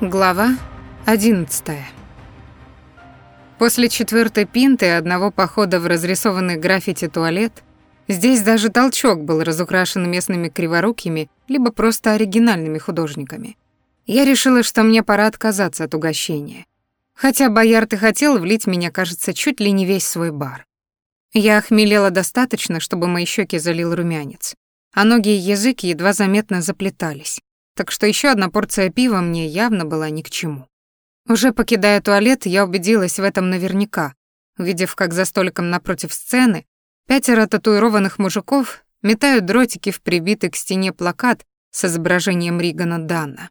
Глава 11. После четвертой пинты и одного похода в разрисованный граффити туалет здесь даже толчок был разукрашен местными криворукими либо просто оригинальными художниками. Я решила, что мне пора отказаться от угощения. Хотя Боярд и хотел влить меня, кажется, чуть ли не весь свой бар. Я охмелела достаточно, чтобы мои щеки залил румянец, а ноги и язык едва заметно заплетались так что еще одна порция пива мне явно была ни к чему. Уже покидая туалет, я убедилась в этом наверняка, увидев, как за столиком напротив сцены пятеро татуированных мужиков метают дротики в прибитый к стене плакат с изображением Ригана Данна.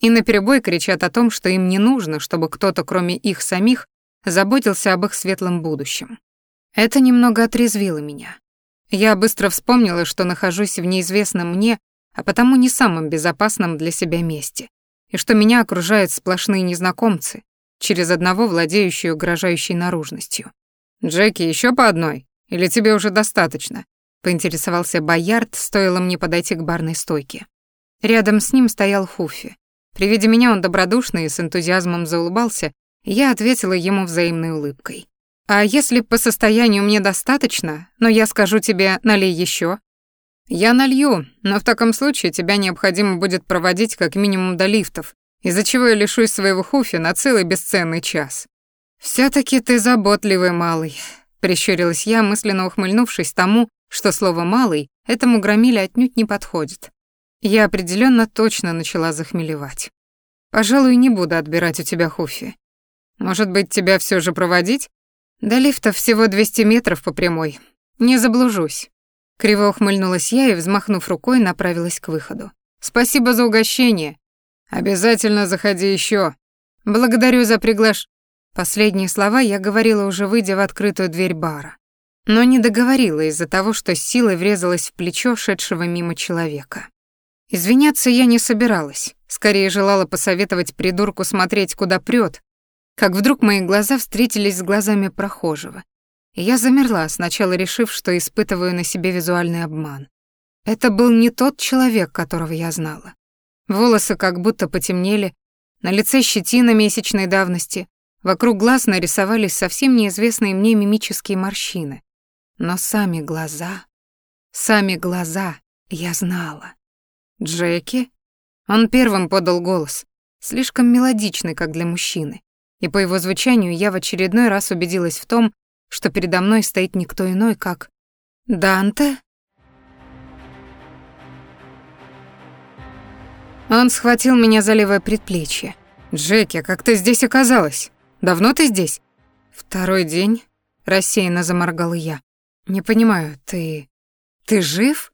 И наперебой кричат о том, что им не нужно, чтобы кто-то, кроме их самих, заботился об их светлом будущем. Это немного отрезвило меня. Я быстро вспомнила, что нахожусь в неизвестном мне а потому не самым безопасным для себя месте, и что меня окружают сплошные незнакомцы, через одного владеющие угрожающей наружностью. «Джеки, еще по одной? Или тебе уже достаточно?» — поинтересовался Боярд, стоило мне подойти к барной стойке. Рядом с ним стоял Хуфи. При виде меня он добродушно и с энтузиазмом заулыбался, и я ответила ему взаимной улыбкой. «А если по состоянию мне достаточно, но я скажу тебе, налей еще, «Я налью, но в таком случае тебя необходимо будет проводить как минимум до лифтов, из-за чего я лишусь своего хуфи на целый бесценный час». «Всё-таки ты заботливый малый», — прищурилась я, мысленно ухмыльнувшись тому, что слово «малый» этому громиле отнюдь не подходит. Я определенно точно начала захмелевать. «Пожалуй, не буду отбирать у тебя хуфи. Может быть, тебя всё же проводить? До лифта всего 200 метров по прямой. Не заблужусь». Криво ухмыльнулась я и, взмахнув рукой, направилась к выходу. «Спасибо за угощение. Обязательно заходи еще. Благодарю за приглаш...» Последние слова я говорила уже выйдя в открытую дверь бара. Но не договорила из-за того, что силой врезалась в плечо шедшего мимо человека. Извиняться я не собиралась, скорее желала посоветовать придурку смотреть, куда прёт, как вдруг мои глаза встретились с глазами прохожего, я замерла, сначала решив, что испытываю на себе визуальный обман. Это был не тот человек, которого я знала. Волосы как будто потемнели, на лице щетина месячной давности, вокруг глаз нарисовались совсем неизвестные мне мимические морщины. Но сами глаза, сами глаза я знала. «Джеки?» Он первым подал голос, слишком мелодичный, как для мужчины. И по его звучанию я в очередной раз убедилась в том, что передо мной стоит никто иной, как Данте. Он схватил меня за левое предплечье. «Джеки, как ты здесь оказалась? Давно ты здесь?» «Второй день», — рассеянно заморгала я. «Не понимаю, ты... ты жив?»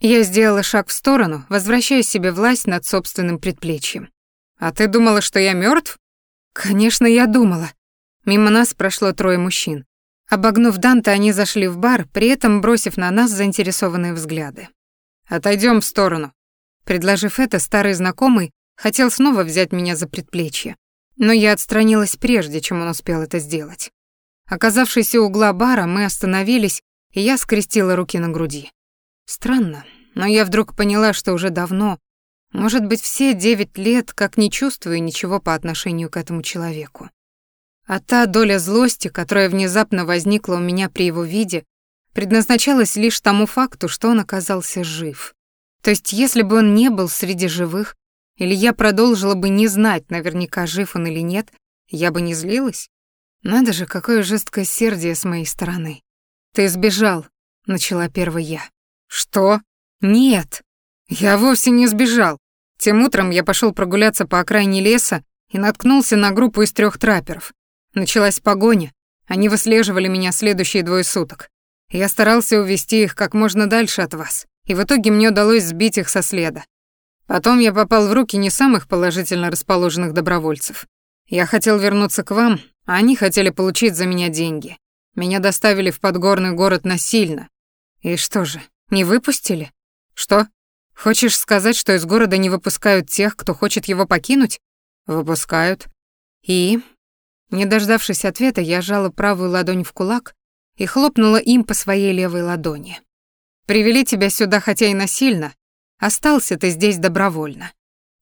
Я сделала шаг в сторону, возвращая себе власть над собственным предплечьем. «А ты думала, что я мертв? «Конечно, я думала». Мимо нас прошло трое мужчин. Обогнув Данте, они зашли в бар, при этом бросив на нас заинтересованные взгляды. Отойдем в сторону». Предложив это, старый знакомый хотел снова взять меня за предплечье, но я отстранилась прежде, чем он успел это сделать. Оказавшись у угла бара, мы остановились, и я скрестила руки на груди. Странно, но я вдруг поняла, что уже давно, может быть, все девять лет, как не чувствую ничего по отношению к этому человеку. А та доля злости, которая внезапно возникла у меня при его виде, предназначалась лишь тому факту, что он оказался жив. То есть, если бы он не был среди живых, или я продолжила бы не знать, наверняка жив он или нет, я бы не злилась. Надо же, какое жесткое сердие с моей стороны. Ты сбежал, начала первой я. Что? Нет. Я вовсе не сбежал. Тем утром я пошел прогуляться по окраине леса и наткнулся на группу из трех трапперов. Началась погоня. Они выслеживали меня следующие двое суток. Я старался увести их как можно дальше от вас, и в итоге мне удалось сбить их со следа. Потом я попал в руки не самых положительно расположенных добровольцев. Я хотел вернуться к вам, а они хотели получить за меня деньги. Меня доставили в подгорный город насильно. И что же, не выпустили? Что? Хочешь сказать, что из города не выпускают тех, кто хочет его покинуть? Выпускают. И не дождавшись ответа, я сжала правую ладонь в кулак и хлопнула им по своей левой ладони. «Привели тебя сюда, хотя и насильно. Остался ты здесь добровольно.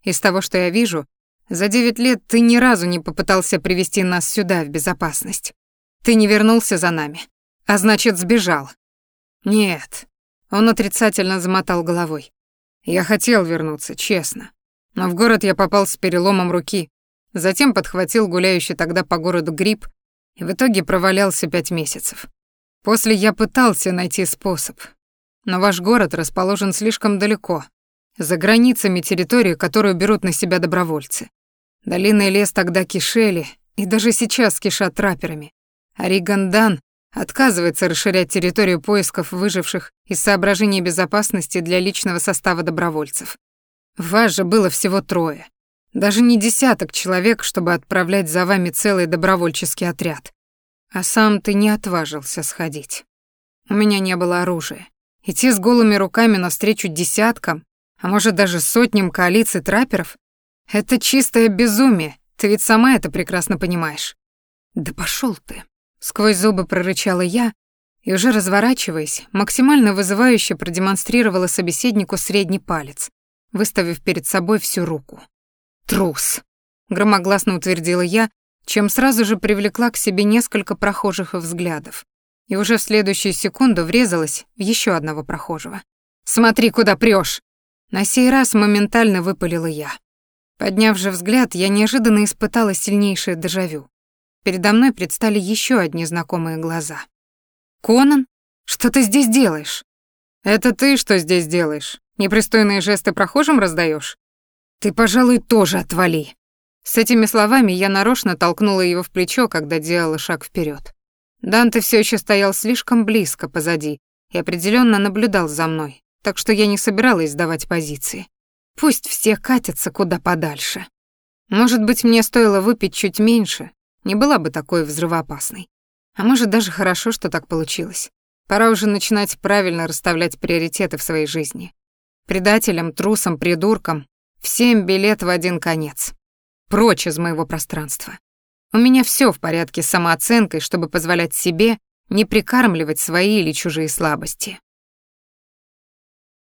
Из того, что я вижу, За девять лет ты ни разу не попытался привести нас сюда в безопасность. Ты не вернулся за нами, а значит, сбежал. Нет. Он отрицательно замотал головой. Я хотел вернуться, честно. Но в город я попал с переломом руки, затем подхватил гуляющий тогда по городу грипп и в итоге провалялся пять месяцев. После я пытался найти способ, но ваш город расположен слишком далеко, за границами территории, которую берут на себя добровольцы. Долина и лес тогда кишели, и даже сейчас кишат трапперами. А Ригандан отказывается расширять территорию поисков выживших из соображений безопасности для личного состава добровольцев. Вас же было всего трое. Даже не десяток человек, чтобы отправлять за вами целый добровольческий отряд. А сам ты не отважился сходить. У меня не было оружия. Идти с голыми руками навстречу десяткам, а может даже сотням коалиций трапперов — это чистое безумие, ты ведь сама это прекрасно понимаешь. Да пошел ты. Сквозь зубы прорычала я и уже разворачиваясь, максимально вызывающе продемонстрировала собеседнику средний палец, выставив перед собой всю руку. «Трус!» — громогласно утвердила я, чем сразу же привлекла к себе несколько прохожих взглядов. И уже в следующую секунду врезалась в еще одного прохожего. «Смотри, куда прешь! На сей раз моментально выпалила я. Подняв же взгляд, я неожиданно испытала сильнейшее дежавю. Передо мной предстали еще одни знакомые глаза. «Конан, что ты здесь делаешь?» «Это ты что здесь делаешь? Непристойные жесты прохожим раздаешь? «Ты, пожалуй, тоже отвали». С этими словами я нарочно толкнула его в плечо, когда делала шаг вперед. Данте все еще стоял слишком близко позади и определенно наблюдал за мной, так что я не собиралась сдавать позиции. Пусть все катятся куда подальше. Может быть, мне стоило выпить чуть меньше, не была бы такой взрывоопасной. А может, даже хорошо, что так получилось. Пора уже начинать правильно расставлять приоритеты в своей жизни. Предателям, трусам, придуркам всем билет в один конец. Прочь из моего пространства. У меня все в порядке с самооценкой, чтобы позволять себе не прикармливать свои или чужие слабости.